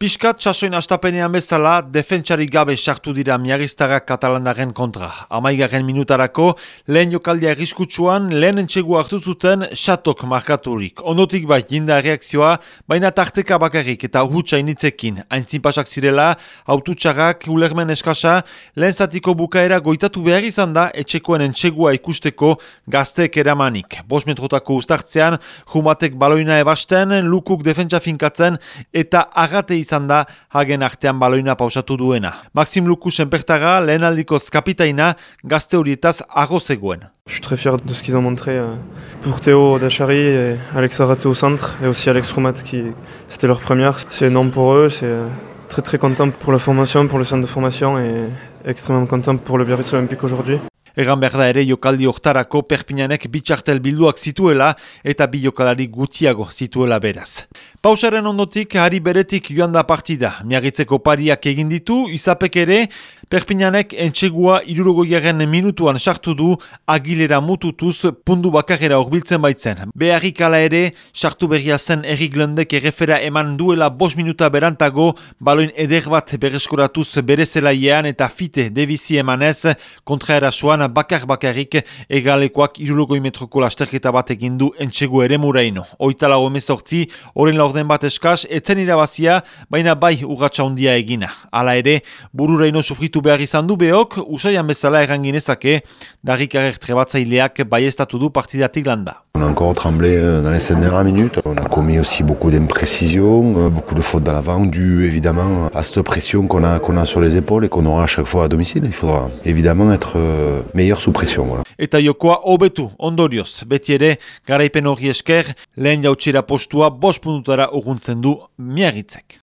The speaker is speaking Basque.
Piskat sasoin astapenean bezala, defentsari gabe sartu dira miagiztarak katalandaren kontra. Amaigarren minutarako, lehen jokaldia egiskutsuan, lehen entxegu hartu zuten xatok markaturik. Ondotik bai, jinda reakzioa, baina tarteka bakarrik eta hutsa initzekin. Aintzin zirela, aututxarrak, ulermen eskasa, lehen zatiko bukaera goitatu behar izan da, etxekoen entxegua ikusteko gazteek eramanik. Bos metrotako ustartzean, jumatek baloina ebasten, lukuk defentsa finkatzen, eta agate izan da hagen artean baloina pausatu duena. Maxim Luku senpertaga lehen aldikoz kapitaina gazte horietaz ago zegoen. Je suis très fier de ce qu'ils ont montré euh, pour Théo Dachary et Alex Arate au centre et aussi Alex Roumat qui c'était leur première. C'est énorme pour eux, c'est euh, très très content pour la formation, pour le centre de formation et extrêmement content pour le Biarritz Olympique aujourd'hui. Egan behar da ere jokaldi oktarako perpinanek bitxartel bilduak zituela eta bi jokalari gutiago zituela beraz. Pausaren ondotik, hari beretik joan da partida. Miagitzeko pariak egin ditu, izapek ere, Perpinanek entxegua irurogoiaren minutuan sartu du agilera mututuz pundu bakarera horbiltzen baitzen. Beharrik ala ere, sartu berria zen Erik Lendek errefera eman duela bos minuta berantago, baloin eder bat berreskoratuz bere eta fite devizi emanez, kontraera soan bakar bakarrik egalekoak irurogoi metroko lasterketa bat egin du entxegu ere muraino. Oitala emezortzi, oren On a encore tremblé euh, dans les 5 dernières minutes. On a commis aussi beaucoup d'imprécisions, euh, beaucoup de fautes dans l'avant, dû évidemment à cette pression qu'on a, qu'on a sur les épaules et qu'on aura à chaque fois à domicile. Il faudra évidemment être euh, meilleur sous pression. Eta jokoa hobetu, ondorioz, beti ere, garaipen hori esker, lehen jautxera postua, bos puntutara urguntzen du miagitzek.